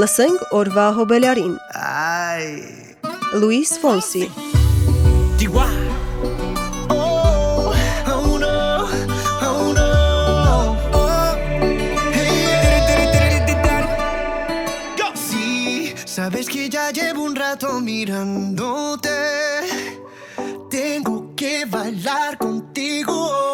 Լսենք օրվա հոբելյարին։ Ay. Լուիս Ֆոնսի։ Chihuahua. Oh, oh no, oh no. Oh, hey, yeah. Sí, sabes que ya llevo un rato mirándote. Tengo que bailar contigo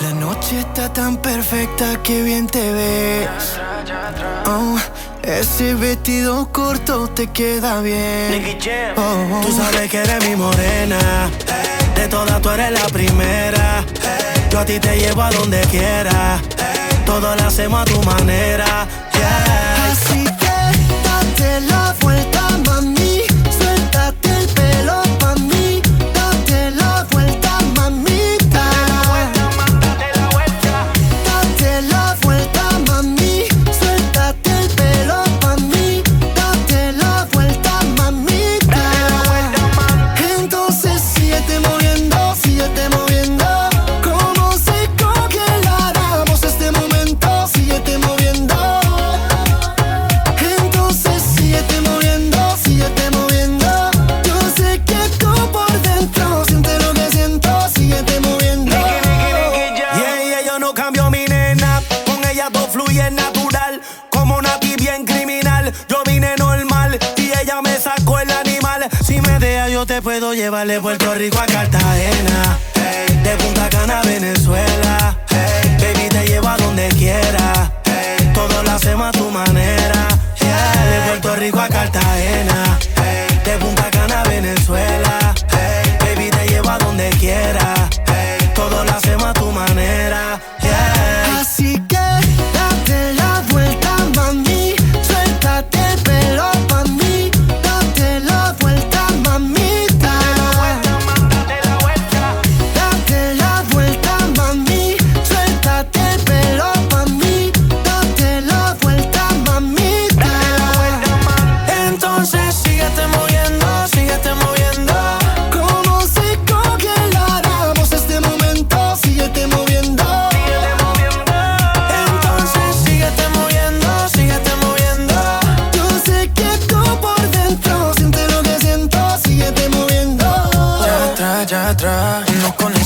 La noche está tan perfecta que bien te ves. Oh, ese vestido corto te queda bien. Oh, oh. Tú sabes que eres mi morena. De todas tú eres la primera. Yo a ti te llevo a donde quiera. Todo lo hacemos a tu manera. Yeah. Así que date la vuelta, Puerto Rico a Cartagena.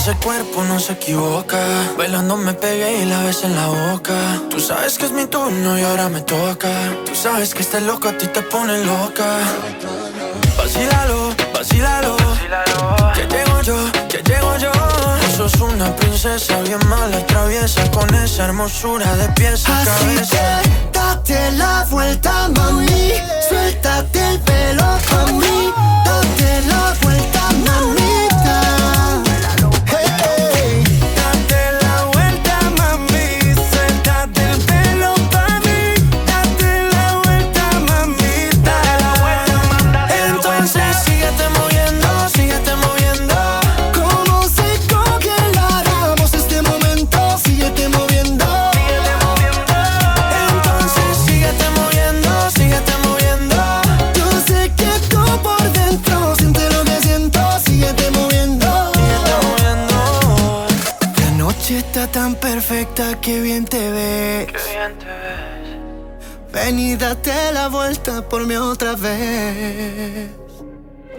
Ese cuerpo no se equivoca. Bailando me pegué y la ves en la boca. Tú sabes que es mi turno y ahora me toca. Tú sabes que este loco a ti te pone loca. Vacílalo, vacílalo. Que llego yo, que llego yo. Sos una princesa bien mala, traviesa. Con esa hermosura de pies a Así cabeza. que date la vuelta, mami. Suéltate el pelo mí. Ves. bien te ves. Ven y date la vuelta por mí otra vez.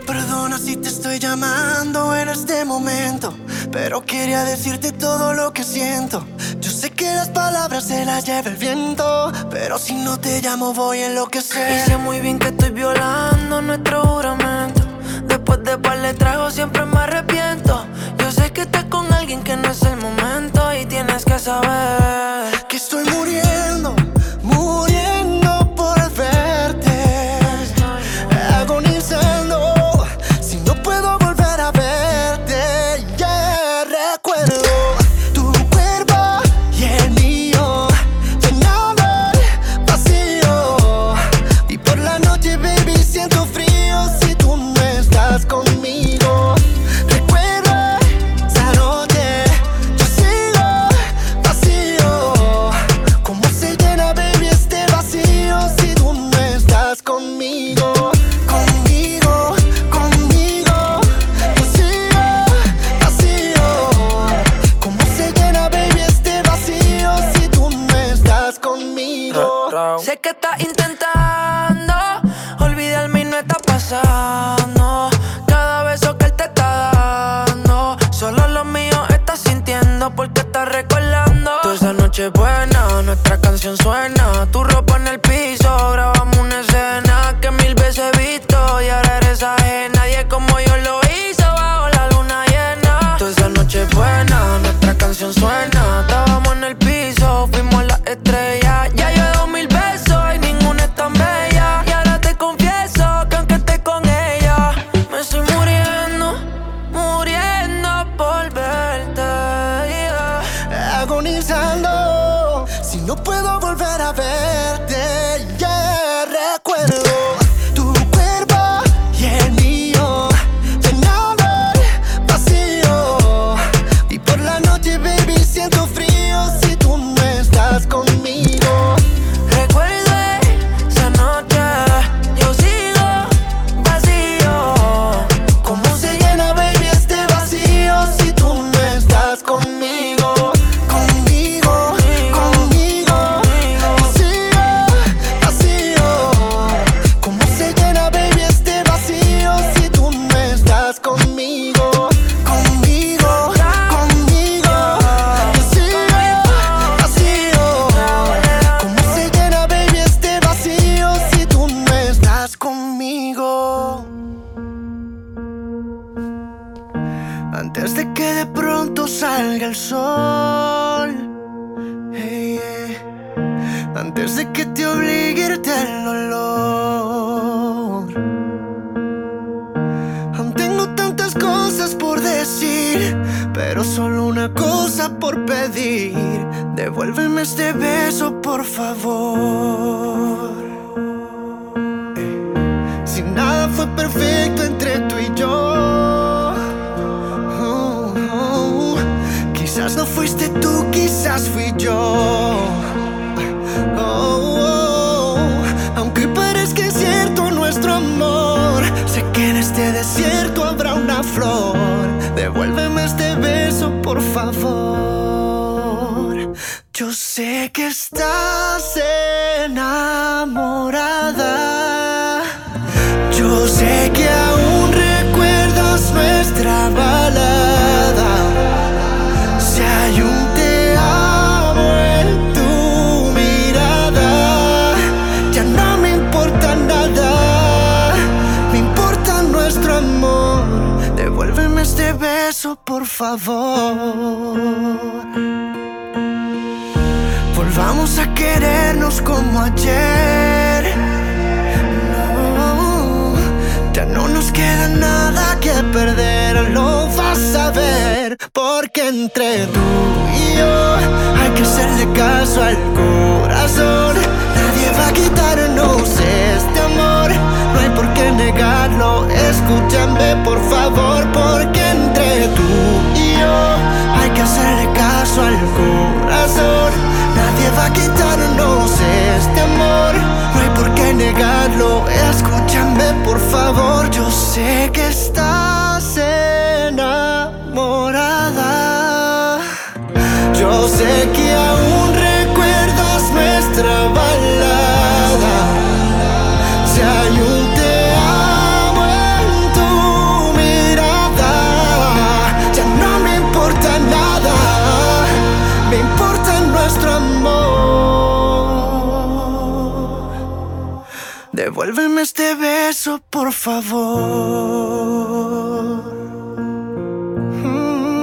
Perdona si te estoy llamando en este momento, pero quería decirte todo lo que siento. Yo sé que las palabras se las lleva el viento, pero si no te llamo voy a Y enloquecer. sé muy bien que estoy violando nuestro juramento. Después de par le trago siempre me arrepiento. Yo sé que estás con alguien que no es el momento y tienes que saber. Intentando olvidarme y no está pasando. Cada beso que él te está dando, solo lo mío estás sintiendo porque estás recordando. Toda esa noche buena, nuestra canción suena. Tu ropa en el agonizando si no puedo volver a verte. Ya Devuélveme este beso, por favor. Eh, Si nada fue perfecto entre tú y yo. Oh, oh. Quizás no fuiste tú, quizás fui yo. Oh, oh. Aunque parezca incierto nuestro amor, sé que en este desierto habrá una flor. Devuélveme este beso, por favor. Sé que estás enamorada. Yo sé que aún recuerdas nuestra balada. Si hay un te amo en tu mirada, ya no me importa nada, me importa nuestro amor. Devuélveme este beso, por favor. Entre tú y yo hay que hacerle caso al corazón. Nadie va a quitarnos este amor, no hay por qué negarlo. Escúchame por favor, porque entre tú y yo hay que hacerle caso al corazón. Nadie va a quitarnos este amor, no hay por qué negarlo. Escúchame por favor, yo sé que Devuélveme este beso, por favor. Mm.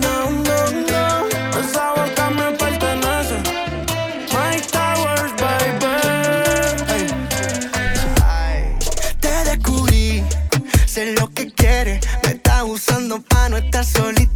No, no, no. Esa boca me pertenece. Towers, baby. Ay, te descubrí, sé lo que quieres. Me está usando pa' no estar solita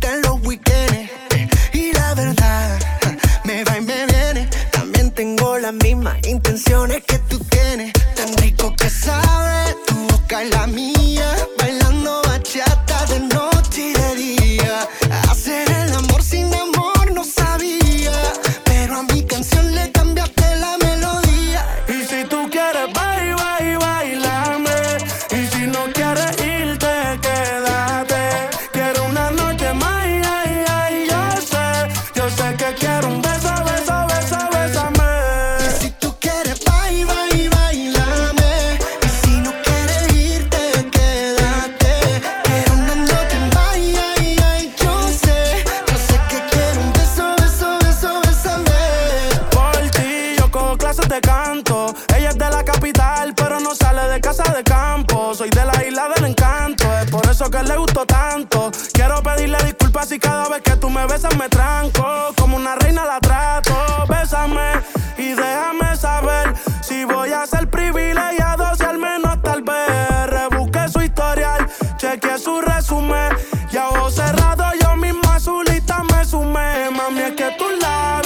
me besas me tranco. Como una reina la trato, bésame y déjame saber si voy a ser privilegiado, si al menos tal vez rebusque su historial, chequeé su resumen. Y a ojos cerrados yo mismo a su lista me sumé. Mami, es que tus labios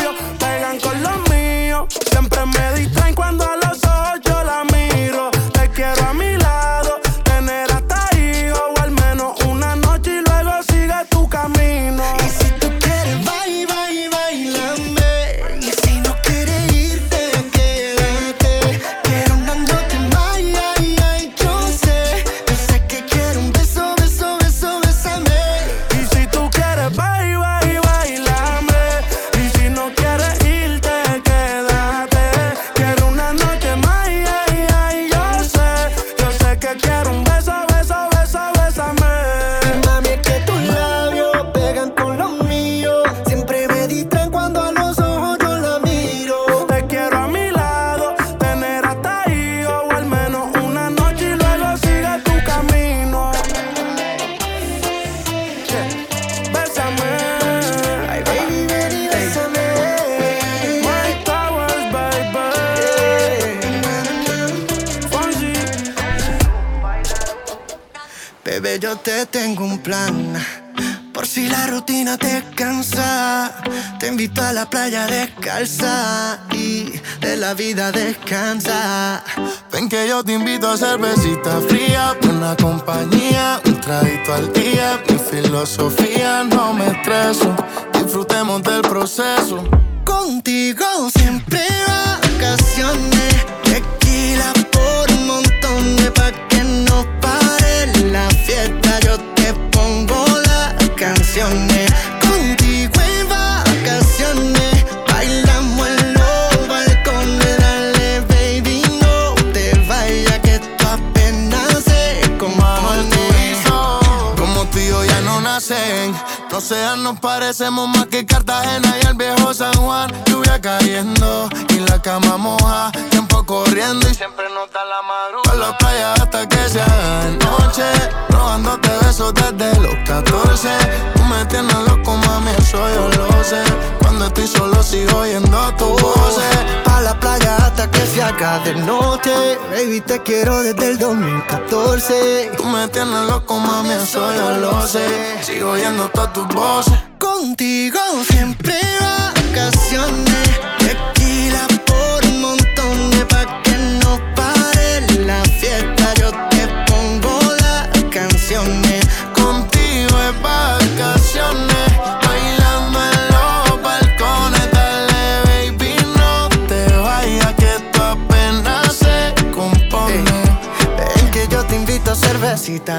la playa descalza y de la vida descansa. Ven que yo te invito a cervecita fría, buena compañía, un traguito al día. Mi filosofía no me estreso, disfrutemos del proceso. Contigo siempre vacaciones, tequila por un montón de pa' que no pare la fiesta. Yo te pongo las canciones, nacen. No sean, nos parecemos más que Cartagena y el viejo San Juan. Lluvia cayendo y la cama moja. Tiempo corriendo y siempre nos da la madrugada. A la playa hasta que se haga noche. Robándote besos desde los 14. Tú me tienes loco, mami, eso yo lo sé. Cuando estoy solo sigo oyendo tu voz. Pa' la playa hasta que se haga de noche. Baby, te quiero desde el 2014. Tú me tienes loco, mami, eso yo lo sé. Sigo oyendo todas tus voces. Contigo siempre vacaciones.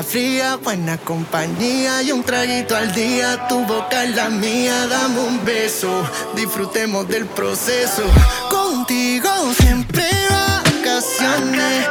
Fría, buena compañía y un traguito al día. Tu boca es la mía, dame un beso, disfrutemos del proceso. Contigo siempre vacaciones,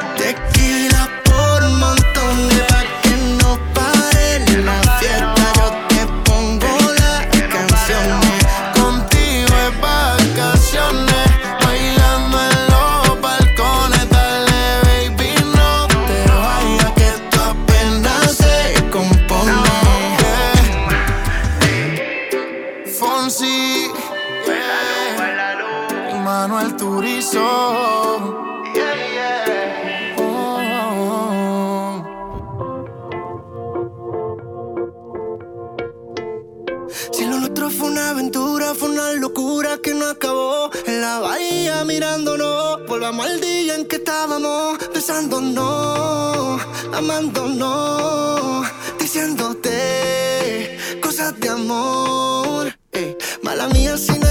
amándonos, diciéndote cosas de amor. Ey, mala mía si no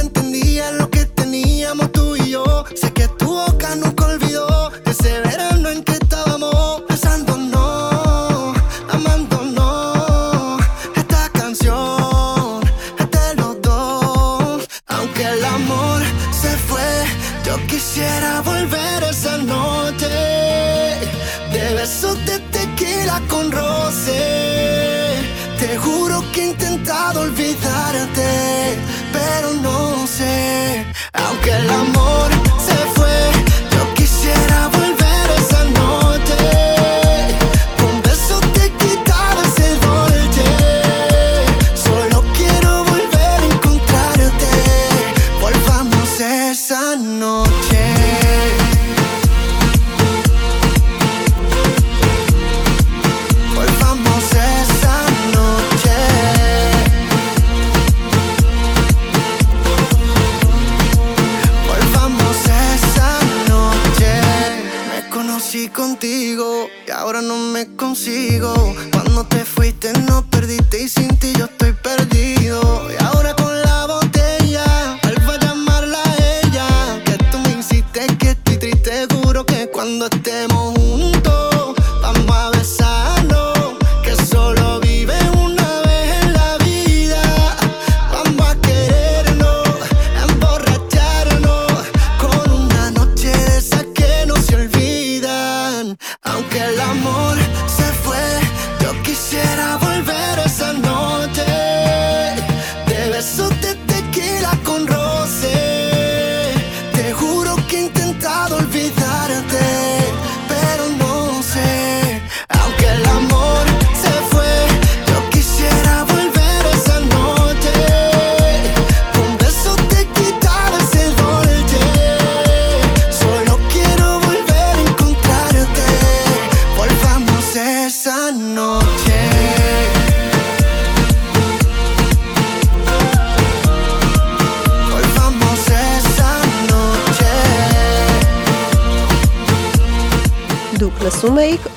Aunque el amor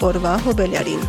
Orbajo Bellerín.